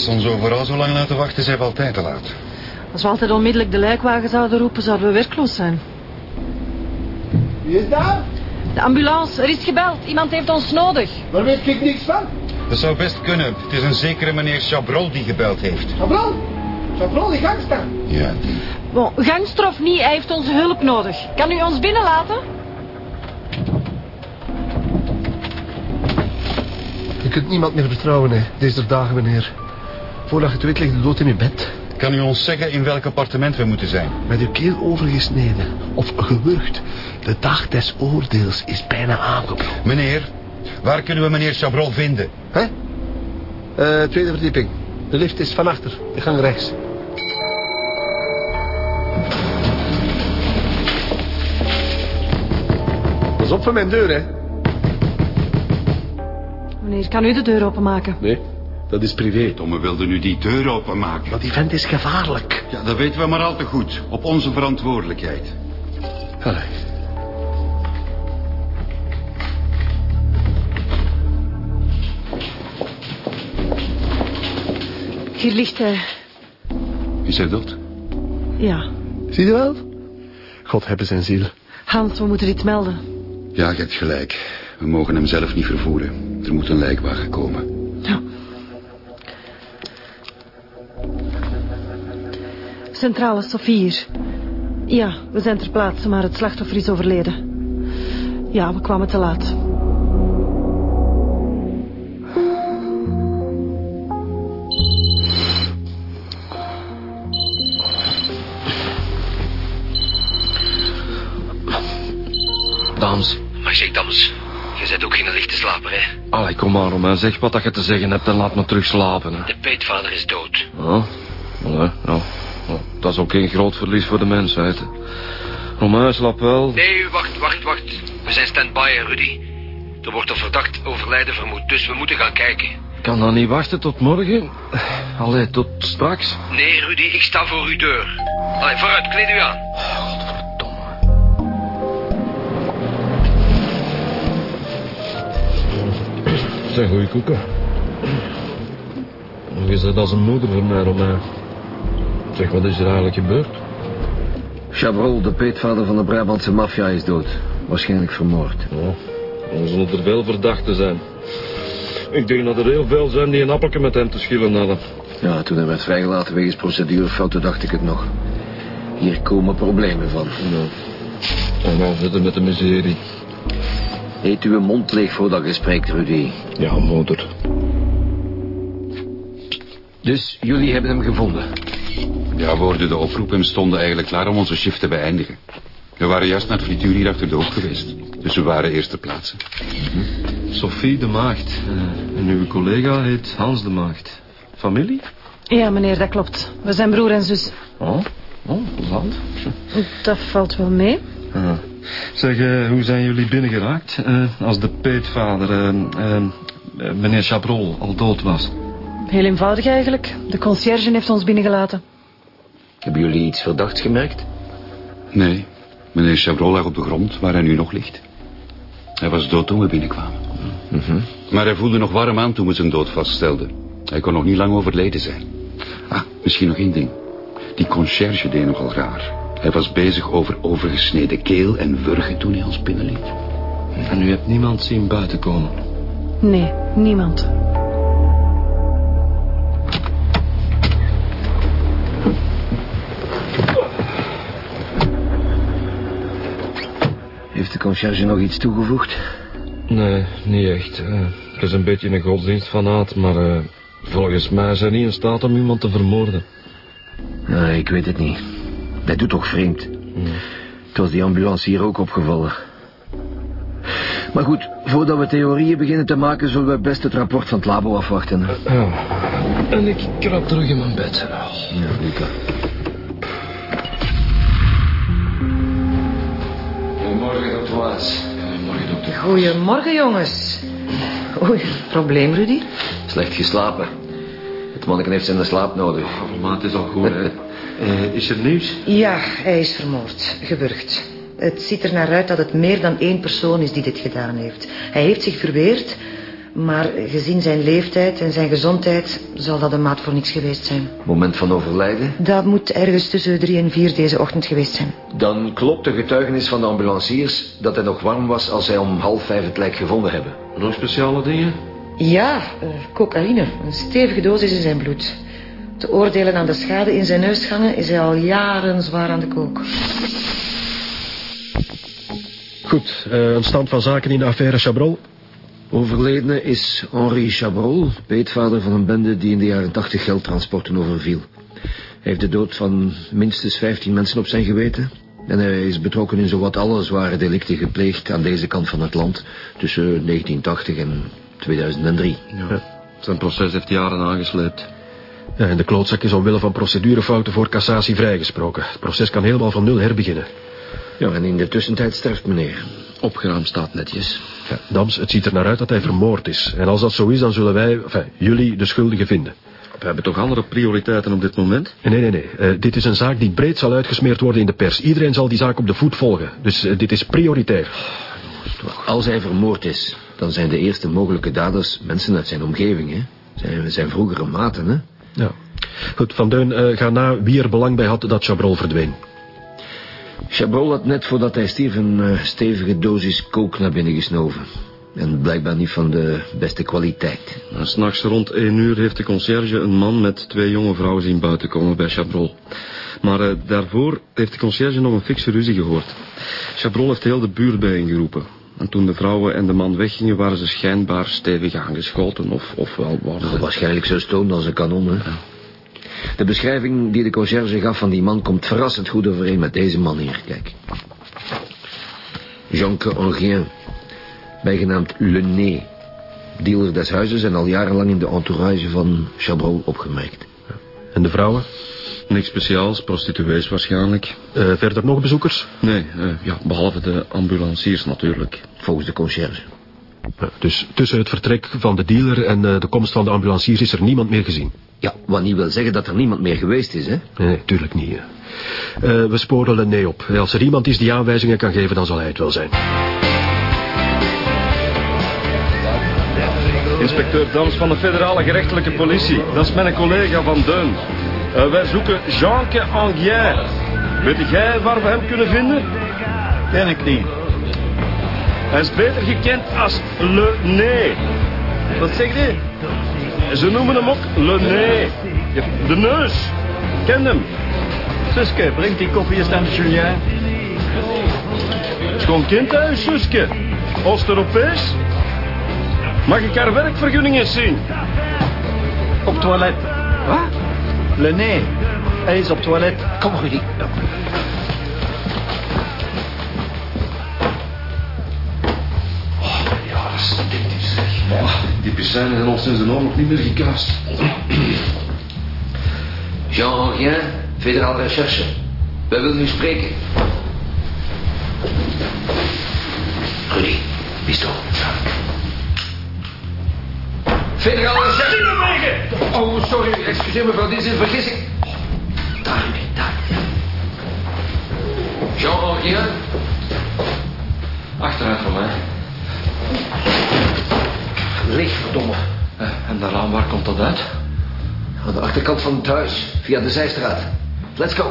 Als ze ons overal zo lang laten wachten, zijn we altijd te laat. Als we altijd onmiddellijk de lijkwagen zouden roepen, zouden we werkloos zijn. Wie is daar? De ambulance, er is gebeld. Iemand heeft ons nodig. Daar weet ik niks van. Dat zou best kunnen. Het is een zekere meneer Chabrol die gebeld heeft. Chabrol? Chabrol, die gangster. Ja, die. Bon, gangster of niet, hij heeft onze hulp nodig. Kan u ons binnenlaten? Je kunt niemand meer vertrouwen, hè, deze dagen, meneer. Voordat je het weet ligt de dood in je bed. Kan u ons zeggen in welk appartement we moeten zijn? Met uw keel overgesneden. Of gewurgd. De dag des oordeels is bijna aangebroken. Meneer, waar kunnen we meneer Chabrol vinden? Hè? Eh, tweede verdieping. De lift is van achter. De gang rechts. Pas op van mijn deur, hè. Meneer, kan u de deur openmaken? Nee, dat is privé. Domme wilde nu die deur openmaken. Maar die vent is gevaarlijk. Ja, dat weten we maar al te goed. Op onze verantwoordelijkheid. Allee. Hier ligt hij. Is hij dood? Ja. Zie je wel? God hebben zijn ziel. Hans, we moeten iets melden. Ja, je hebt gelijk. We mogen hem zelf niet vervoeren. Er moet een lijkwagen komen. Ja. Centrale Sofie. Ja, we zijn ter plaatse, maar het slachtoffer is overleden. Ja, we kwamen te laat. Dames. Maar zeg, Dams, je bent ook geen lichte slaper, hè? Allee, kom maar, Romain. Zeg wat dat je te zeggen hebt en laat me terug slapen. Hè. De peetvader is dood. Ja, allee, ja. Dat is ook geen groot verlies voor de mensheid. Romain, slaap wel. Nee, wacht, wacht, wacht. We zijn stand-by, Rudy. Er wordt een verdacht overlijden vermoed, dus we moeten gaan kijken. Kan dan niet wachten tot morgen? Allee, tot straks. Nee, Rudy, ik sta voor uw deur. Allee, vooruit, kleed u aan. Het zijn goede koeken. Je zit als een moeder voor mij, Romain. Zeg, wat is er eigenlijk gebeurd? Chabrol, de peetvader van de Brabantse maffia, is dood. Waarschijnlijk vermoord. Ja, dan zullen er veel verdachten zijn. Ik denk dat er heel veel zijn die een appeltje met hem te schillen hadden. Ja, toen hij werd vrijgelaten wegens procedurefouten dacht ik het nog. Hier komen problemen van. Ja. En nou zitten met de miserie. Eet uw mond leeg voordat je spreekt, Rudy. Ja, moeder. Dus jullie hebben hem gevonden. Ja, we hoorden de oproep en stonden eigenlijk klaar om onze shift te beëindigen. We waren juist naar het frituur hier achter de hoek geweest. Dus we waren eerste plaatsen. Sophie de Maagd. Eh, en uw collega heet Hans de Maagd. Familie? Ja, meneer, dat klopt. We zijn broer en zus. Oh, oh, plezant. Dat valt wel mee. Ah. Zeg, eh, hoe zijn jullie binnengeraakt? Eh, als de peetvader, eh, eh, eh, meneer Chabrol, al dood was. Heel eenvoudig eigenlijk. De conciërge heeft ons binnengelaten. Hebben jullie iets verdachts gemerkt? Nee, meneer Chabrol lag op de grond waar hij nu nog ligt. Hij was dood toen we binnenkwamen. Maar hij voelde nog warm aan toen we zijn dood vaststelden. Hij kon nog niet lang overleden zijn. Ah, misschien nog één ding. Die conciërge deed nogal raar. Hij was bezig over overgesneden keel en wurgen toen hij ons binnenliet. En u hebt niemand zien buiten komen. Nee, niemand. Conciërge nog iets toegevoegd? Nee, niet echt. Eh, ik is een beetje een godsdienstfanaat, maar eh, volgens mij zijn niet in staat om iemand te vermoorden. Nee, ik weet het niet. Dat doet toch vreemd. Het was die ambulance hier ook opgevallen. Maar goed, voordat we theorieën beginnen te maken... zullen we best het rapport van het labo afwachten. Ja. En ik krap terug in mijn bed. Ja, Luca. Goedemorgen, dokter Waas. Goedemorgen, dokter. Goedemorgen, jongens. Oei, probleem, Rudy? Slecht geslapen. Het manneken heeft zijn slaap nodig. Maar het is al goed, hè. Eh, is er nieuws? Ja, hij is vermoord, gewurgd. Het ziet er naar uit dat het meer dan één persoon is die dit gedaan heeft. Hij heeft zich verweerd, Maar gezien zijn leeftijd en zijn gezondheid zal dat een maat voor niks geweest zijn. Moment van overlijden? Dat moet ergens tussen drie en vier deze ochtend geweest zijn. Dan klopt de getuigenis van de ambulanciers dat hij nog warm was als zij om half vijf het lijk gevonden hebben. Nog speciale dingen? Ja, eh, cocaïne. Een stevige dosis in zijn bloed. Te oordelen aan de schade in zijn neusgangen is hij al jaren zwaar aan de kook. Goed, eh, een stand van zaken in de affaire Chabrol. Overledene is Henri Chabrol, peetvader van een bende die in de jaren tachtig geldtransporten overviel. Hij heeft de dood van minstens 15 mensen op zijn geweten. En hij is betrokken in zowat alle zware delicten gepleegd aan deze kant van het land tussen 1980 en 2003. Ja. Zijn proces heeft jaren aangesleept. Ja, en de klootzak is omwille van procedurefouten voor cassatie vrijgesproken. Het proces kan helemaal van nul herbeginnen. Ja, en in de tussentijd sterft meneer. Opgeruimd staat netjes. Ja, Dams, het ziet er naar uit dat hij vermoord is. En als dat zo is, dan zullen wij, enfin, jullie, de schuldigen vinden. We hebben toch andere prioriteiten op dit moment? Nee, nee, nee. Eh, dit is een zaak die breed zal uitgesmeerd worden in de pers. Iedereen zal die zaak op de voet volgen. Dus eh, dit is prioritair. Als hij vermoord is, dan zijn de eerste mogelijke daders mensen uit zijn omgeving, hè? Zijn, zijn vroegere maten, hè? Ja. Goed, Van Deun, eh, ga na wie er belang bij had dat Chabrol verdween. Chabrol had net voordat hij stierf een eh, stevige dosis kook naar binnen gesnoven. En blijkbaar niet van de beste kwaliteit. S'nachts rond één uur heeft de conciërge een man met twee jonge vrouwen zien buiten komen bij Chabrol. Maar eh, daarvoor heeft de conciërge nog een fikse ruzie gehoord. Chabrol heeft heel de buurt bijeengeroepen. En toen de vrouwen en de man weggingen, waren ze schijnbaar stevig aangeschoten. Of, ofwel waren ze... Waarschijnlijk zo stoned als een kanon, hè? De beschrijving die de conciërge gaf van die man komt verrassend goed overeen met deze man hier. Kijk. Jeanque Angien, bijgenaamd Le Nez. Dealer des huizes en al jarenlang in de entourage van Chabrol opgemerkt. En de vrouwen? Niks speciaals, prostituees waarschijnlijk. Eh, verder nog bezoekers? Nee, eh, ja, behalve de ambulanciers natuurlijk. Volgens de conciërge. Ja, dus tussen het vertrek van de dealer en eh, de komst van de ambulanciers is er niemand meer gezien? Ja, wat niet wil zeggen dat er niemand meer geweest is, hè? Nee, nee tuurlijk niet. Eh, we sporen Lené op. Als er iemand is die aanwijzingen kan geven, dan zal hij het wel zijn. Inspecteur Dams van de federale gerechtelijke politie. Dat is mijn collega Van Deun. Eh, wij zoeken Jeanque Anguien. Weet jij waar we hem kunnen vinden? Ken ik niet. Hij is beter gekend als Le Nez. Wat zeg je? Ze noemen hem ook Le Nez. De neus. Ken hem. Suske, breng die koffie eens de Julien. Schoon kind thuis, Suske. Oost-Europees. Mag ik haar werkvergunning eens zien? Op toilet. Wat? Le nez. Hij is op toilet. Kom, Rudy. Die piscijnen zijn al sinds de oorlog niet meer gekuist. Jean Angien, federale recherche. Wij willen u spreken. Rudy, pistool. Federale recherche. Oh, sorry, excuseer mevrouw, dit is een vergissing. Daar, daar. Jean Angien. Achteruit voor mij. Licht, verdomme. Eh, En daaraan, waar komt dat uit? Aan de achterkant van het huis, via de zijstraat. Let's go.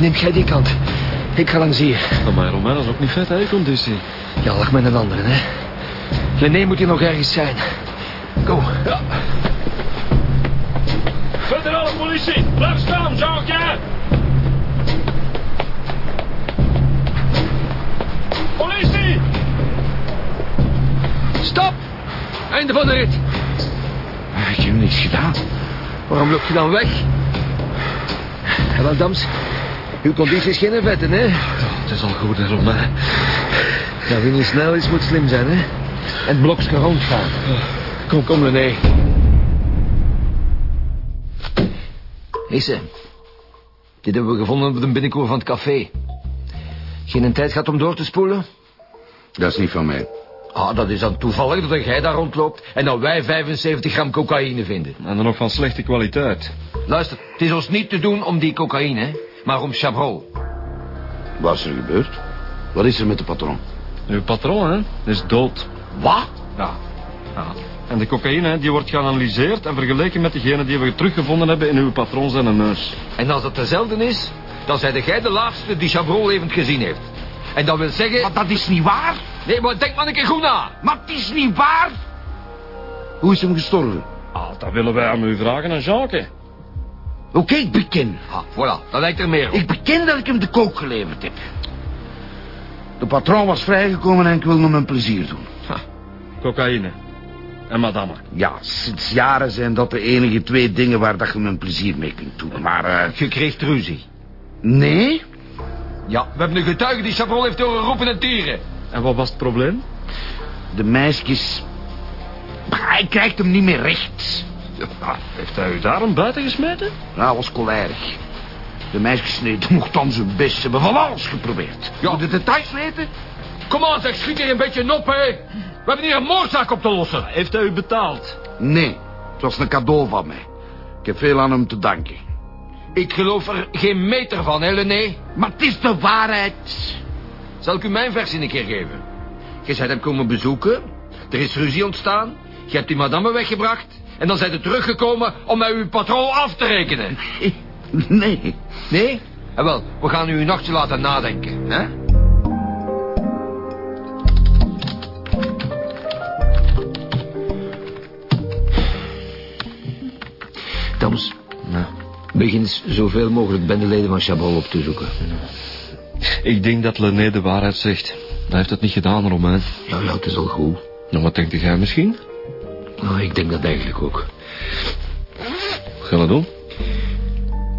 Neem jij die kant. Ik ga langs hier. Maar mijn Romein is ook niet vet, hè, conditie. Ja, lag met een andere, hè. René moet hier nog ergens zijn. Go. Ja. Federale politie, blijf staan, Jean-Pierre! Politie! Stop! Einde van de rit. Ik heb niks gedaan. Waarom loop je dan weg? Wel, Dams. Uw conditie is geen vetten, hè? Het is al goed, hè, Romein. Ja, wie niet snel is, moet slim zijn, hè? En het blokje rondgaan. Kom, kom, René. Isse. Dit hebben we gevonden op de binnenkoer van het café. Geen tijd gehad om door te spoelen? Dat is niet van mij. Ah, dat is dan toevallig dat jij daar rondloopt... en dat wij 75 gram cocaïne vinden. En dan nog van slechte kwaliteit. Luister, het is ons niet te doen om die cocaïne, maar om Chabrol. Wat is er gebeurd? Wat is er met de patron? Uw patroon, hè, is dood. Wat? Ja. ja. En de cocaïne, hè, die wordt geanalyseerd en vergeleken met degene die we teruggevonden hebben in uw patroon zijn neus. En als het dezelfde is, dan zijn jij de laatste die Chabrol levend gezien heeft. En dat wil zeggen... Maar dat is niet waar. Nee, maar denk maar een keer goed na. Maar het is niet waar. Hoe is hem gestorven? Ah, dat willen wij aan u vragen aan Jacques. Oké, ik beken. Ah, voilà, dat lijkt er meer op. Ik beken dat ik hem de kook geleverd heb. De patroon was vrijgekomen en ik wil hem een plezier doen. Cocaïne. En madame. Ja, sinds jaren zijn dat de enige twee dingen waar dat je hem een plezier mee kunt doen. Maar, eh... Je kreeg ruzie. Nee? Ja, we hebben een getuige die Chabrol heeft horen roepen en tieren. En wat was het probleem? De meisjes... Hij krijgt hem niet meer recht. Ja, heeft hij u daarom buiten gesmeten? Nou, was kolerig. De meisjes nee, mocht dan zijn best. Ze hebben van alles geprobeerd. Ja. Moet de details weten? Kom aan, zeg, schiet hier een beetje op, hè. We hebben hier een moordzaak op te lossen. Heeft hij u betaald? Nee, het was een cadeau van mij. Ik heb veel aan hem te danken. Ik geloof er geen meter van, hè, René. Maar het is de waarheid. Zal ik u mijn versie een keer geven? Je bent hem komen bezoeken. Er is ruzie ontstaan. Je hebt die madame weggebracht. En dan zijn ze teruggekomen om met uw patroon af te rekenen. Nee. Nee? En wel, we gaan u een nachtje laten nadenken, hè? Ja. begin eens zoveel mogelijk bendeleden van Chabrol op te zoeken. Ik denk dat Lené de waarheid zegt. Hij heeft het niet gedaan, Romain. Ja, ja, het is al goed. Nou, wat denkt jij misschien? Nou, ik denk dat eigenlijk ook. Wat gaan we doen?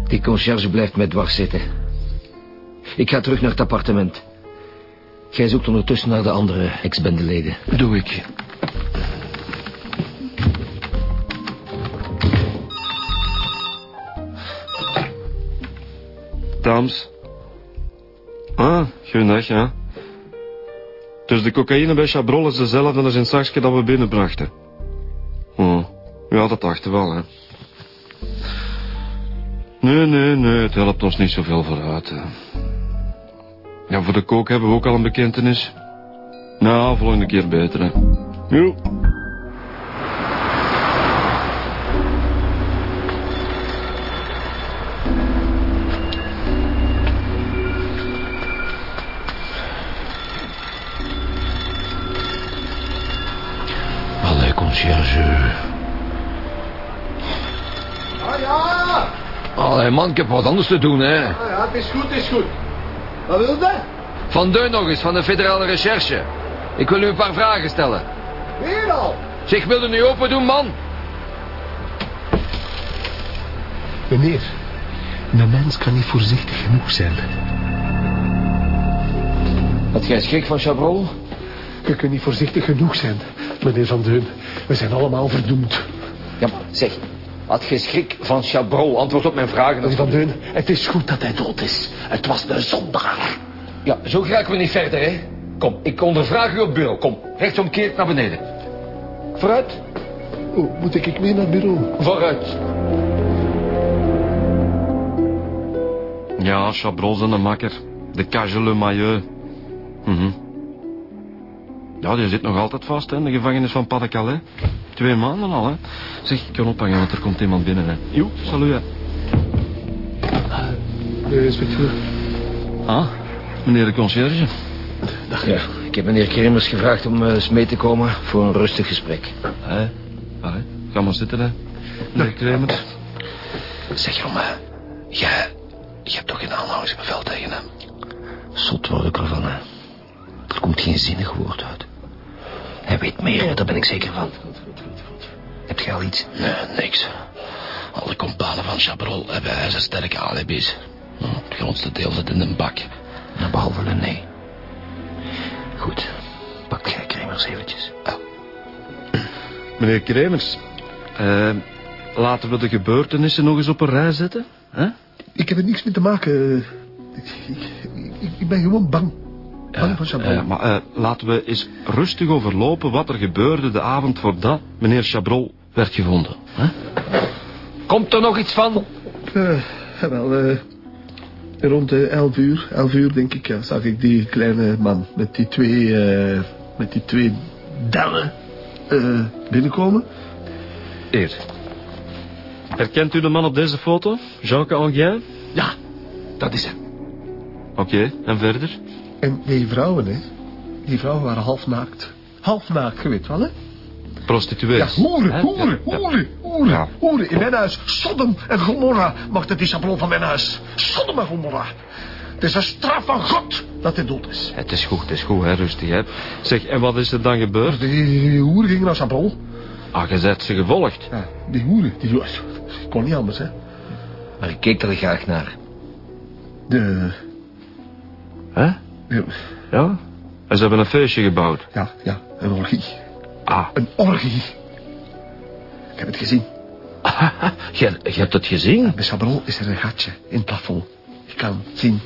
Die conciërge blijft mij dwars zitten. Ik ga terug naar het appartement. Jij zoekt ondertussen naar de andere ex-bendeleden. Doe ik. Dames. Ah, goedendag, ja. Dus de cocaïne bij Chabrol is dezelfde als in zakje dat we binnenbrachten. Oh, ja, dat dachten we wel, hè. Nee, nee, nee, het helpt ons niet zoveel vooruit. Hè. Ja, voor de kook hebben we ook al een bekentenis. Nou, volgende keer beter, hè. Jo. Man, ik heb wat anders te doen, hè. ah, ja, het is goed, het is goed. Wat wil je? Van Deun nog eens, van de federale recherche. Ik wil u een paar vragen stellen. Weer al? Zeg, wilde nu open doen, man? Meneer, een mens kan niet voorzichtig genoeg zijn. Had jij schrik van Chabrol? Je kunt niet voorzichtig genoeg zijn, meneer Van Deun. We zijn allemaal verdoemd. Ja, maar zeg, had jij schrik van Chabrol? Antwoord op mijn vragen. Meneer Van Deun, het is goed dat hij dood is. Het was een zondaar. Ja, zo geraken we niet verder, hè. Kom, ik ondervraag u op bureau. Kom, rechtsomkeerd naar beneden. Vooruit. Oh, moet ik mee naar het bureau? Vooruit. Ja, Chabrol zijn een makker. De cage le maillot. Mhm. Ja, die zit nog altijd vast, hè, in de gevangenis van Pas de Calais. Twee maanden al, hè. Zeg, ik kan ophangen, want er komt iemand binnen, hè. Jo, salut, hè. De inspecteur. Ah, meneer de conciërge. Dag. Ja, ik heb meneer Kremers gevraagd om eh, eens mee te komen voor een rustig gesprek. Hé, allee, ga maar zitten, hè. Meneer Kremers. Zeg, jongen. Jij, je hebt toch geen aanhoudingsbevel tegen hem? Zot word ik ervan, hè. Er komt geen zinnig woord uit. Hij weet meer, daar ben ik zeker van. Heb jij al iets? Nee, niks. Alle companen van Chabrol hebben ijzersterke alibis. Hm, Het grootste deel zit in een bak. Nou, behalve René. Goed, pak jij Kremers eventjes. Meneer Kremers, eh, laten we de gebeurtenissen nog eens op een rij zetten, hè? Ik heb er niks mee te maken. Ik, ik, ik, ik ben gewoon bang. Van Chabrol. Eh, maar eh, laten we eens rustig overlopen wat er gebeurde de avond voordat meneer Chabrol werd gevonden. Hè? Komt er nog iets van? Eh, wel, eh, rond de elf uur, elf uur denk ik, ja, zag ik die kleine man met die twee, eh, met die twee dellen eh, binnenkomen. Eer. Herkent u de man op deze foto? Jean Angien? Ja, dat is hem. Oké, en verder? En die vrouwen, hè, die vrouwen waren half naakt. Half naakt, je weet wel, hè? Prostituees. Ja, hoeren, hoeren, hoeren, hoeren, Ja. hoeren. In mijn huis, Sodom en Gomorra maakt het die chablon van mijn huis. Sodom en Gomorra. Het is een straf van God dat hij dood is. Het is goed, het is goed, hè, rustig, hè. Zeg, en wat is er dan gebeurd? Die, die hoeren gingen naar chablon. Ah, je zet ze gevolgd. Ja, die hoeren, die was... kon niet anders, hè. Maar ik keek er graag naar. De... Hè? Ja, Ja? En ze hebben een feestje gebouwd. ja, ja, een orgie. Ah, Een orgie. Ik heb het gezien. Je, je hebt het gezien? Bij chabrol is er een gatje in het plafond. Je kan zien.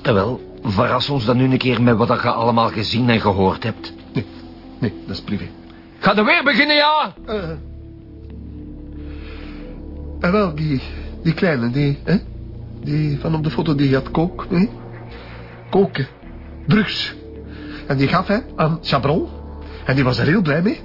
Terwijl, verras ons dan nu een keer met wat je allemaal gezien en gehoord hebt. Nee, nee, dat is privé. Ga er weer beginnen, ja? Eh. En wel, die, die kleine, die, hè? Die van op de foto, die had kook, nee? Koken. Drugs. En die gaf hij aan Chabrol. En die was er heel blij mee.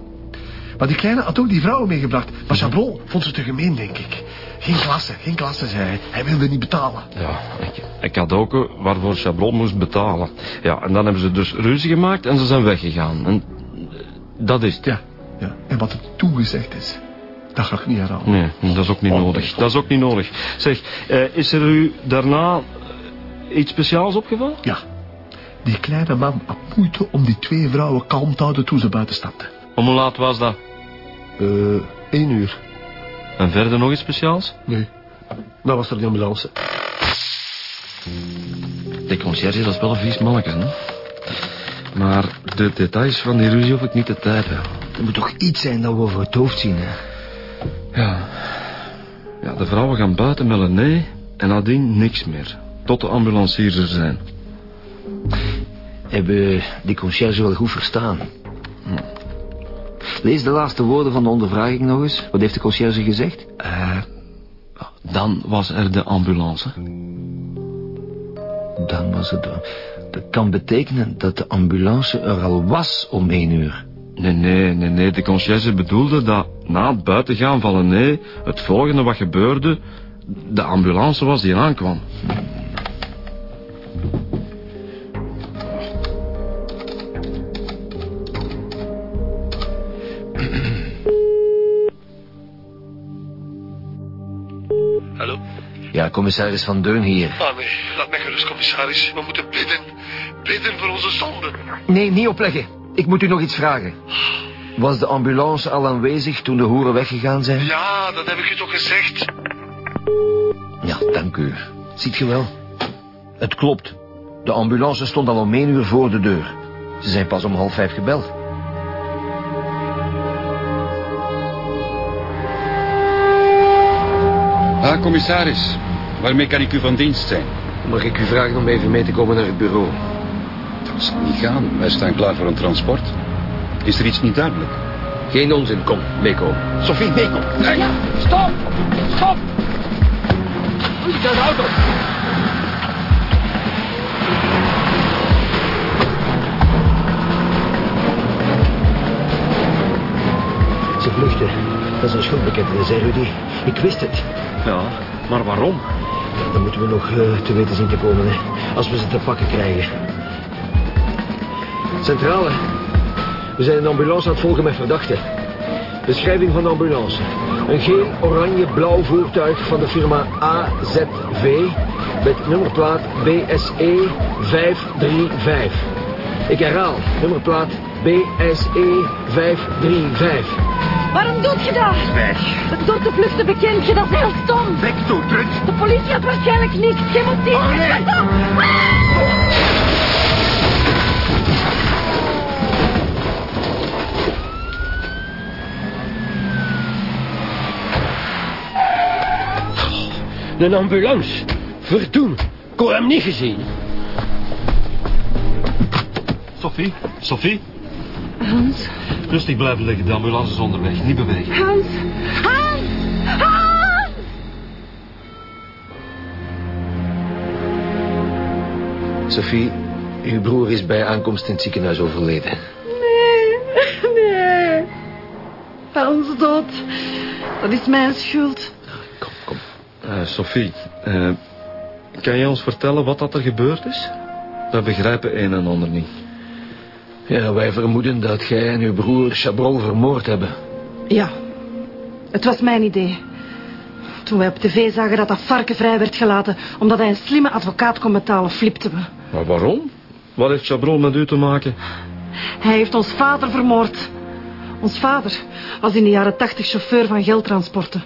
Maar die kleine had ook die vrouwen meegebracht. Maar Chabrol vond ze te gemeen, denk ik. Geen klasse, geen klasse, zei hij. Hij wilde niet betalen. ja. Ik, ik had ook eh, waarvoor Chabrol moest betalen. Ja, en dan hebben ze dus ruzie gemaakt en ze zijn weggegaan. En eh, dat is het. Ja, ja. En wat er toegezegd is, dat ga ik niet herhalen. Nee, dat is ook niet nodig. Dat is ook niet nodig. Zeg, eh, is er u daarna iets speciaals opgevallen? Ja. Die kleine man had moeite om die twee vrouwen kalm te houden toen ze buiten stapten. Om hoe laat was dat? Eh, één uur. En verder nog iets speciaals? Nee. Dat was er de ambulance. De conciërge, dat is wel een vies manneke, hè? Maar de details van die ruzie hoef ik niet te tijd hebben. Er moet toch iets zijn dat we over het hoofd zien, hè? Ja. Ja, de vrouwen gaan buiten met een nee en nadien niks meer. Tot de ambulanciers er zijn. Hebben die conciërge wel goed verstaan? Hm. Lees de laatste woorden van de ondervraging nog eens. Wat heeft de conciërge gezegd? Eh, dan was er de ambulance. Dan was het... Dat kan betekenen dat de ambulance er al was om één uur. Nee, nee, nee, nee. De conciërge bedoelde dat na het buitengaan van een nee... het volgende wat gebeurde... de ambulance was die aankwam. Hallo? Commissaris Van Deun hier. Ah nee, laat mij gerust, commissaris. We moeten bidden. Bidden voor onze zonden. Nee, niet opleggen. Ik moet u nog iets vragen. Was de ambulance al aanwezig toen de hoeren weggegaan zijn? Ja, dat heb ik u toch gezegd. Ja, dank u. Ziet je wel? Het klopt. De ambulance stond al om één uur voor de deur. Ze zijn pas om half vijf gebeld. Ah, commissaris. Waarmee kan ik u van dienst zijn? Mag ik u vragen om even mee te komen naar het bureau? Dat zal niet gaan. Wij staan klaar voor een transport. Is er iets niet duidelijk? Geen onzin, kom, meekomen. Sophie, meekom. Nee. Ja, stop! Stop! Oei, de auto. Ze vluchten. Dat is een schuldbekentenis, hè, Rudy? Ik wist het. Ja, maar waarom? Dan moeten we nog eh, te weten zien te komen, hè. Als we ze te pakken krijgen. Centrale. We zijn een ambulance aan het volgen met verdachten. Beschrijving van de ambulance. Een geel, oranje, blauw voertuig van de firma AZV met nummerplaat BSE 535. Ik herhaal, nummerplaat BSE 535. Waarom doet je dat? Weg. Het door te vluchten bekend je, dat is heel stom. Weg terug. De politie had waarschijnlijk niks. Moet die... Oh, nee. Een ambulance. Verdoem. Ik hem niet gezien. Sophie? Sophie? Hans, Rustig blijven liggen, de ambulance is onderweg. Niet bewegen. Hans, Hans, Hans! Sophie, uw broer is bij aankomst in het ziekenhuis overleden. Nee, nee. Hans dood. Dat is mijn schuld. Kom, kom. Eh, Sophie, eh, kan je ons vertellen wat dat er gebeurd is? We begrijpen een en ander niet. Ja, wij vermoeden dat jij en uw broer Chabrol vermoord hebben. Ja, het was mijn idee. Toen wij op tv zagen dat dat varken vrij werd gelaten... omdat hij een slimme advocaat kon betalen, flipten we. Maar waarom? Wat heeft Chabrol met u te maken? Hij heeft ons vader vermoord. Ons vader was in de jaren 80 chauffeur van geldtransporten.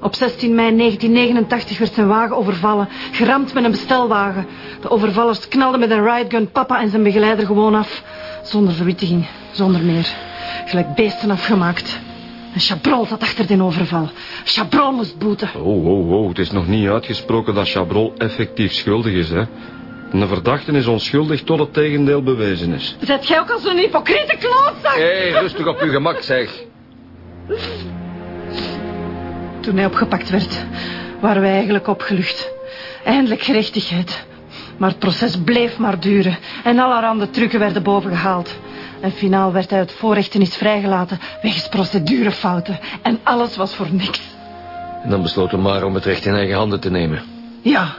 Op 16 mei 1989 werd zijn wagen overvallen, geramd met een bestelwagen. De overvallers knalden met een ridegun papa en zijn begeleider gewoon af. Zonder verwittiging, zonder meer. Gelijk beesten afgemaakt. En Chabrol zat achter den overval. Chabrol moest boeten. Oh, oh, oh, het is nog niet uitgesproken dat Chabrol effectief schuldig is, hè? Een verdachte is onschuldig tot het tegendeel bewezen is. Zet jij ook al zo'n hypocriete klootzak? Hé, hey, rustig op uw gemak, zeg. Toen hij opgepakt werd, waren wij eigenlijk opgelucht. Eindelijk gerechtigheid. Maar het proces bleef maar duren. En allerhande trucken werden bovengehaald. En finaal werd hij uit voorrechtenis vrijgelaten... wegens procedurefouten. En alles was voor niks. En dan besloten we maar om het recht in eigen handen te nemen. Ja,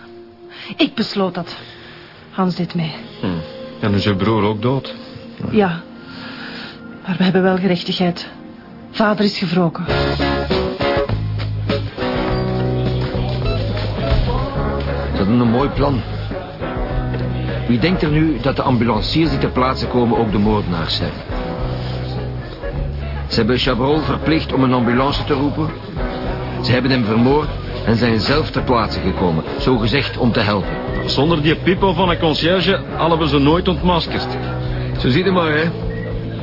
ik besloot dat. Hans deed mee. Hm. En is uw broer ook dood? Ja. Maar we hebben wel gerechtigheid. Vader is gewroken. Dat is een mooi plan. Wie denkt er nu dat de ambulanciers die ter plaatse komen ook de moordenaars zijn? Ze hebben Chabrol verplicht om een ambulance te roepen. Ze hebben hem vermoord en zijn zelf ter plaatse gekomen. Zo gezegd om te helpen. Zonder die pipo van een conciërge hadden we ze nooit ontmaskerd. Zo zie je maar, hè.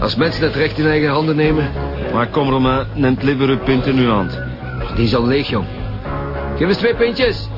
Als mensen het recht in eigen handen nemen... Maar kom, Romain, neemt liever uw pint in uw hand. Die is al leeg, jong. Geef eens twee pintjes.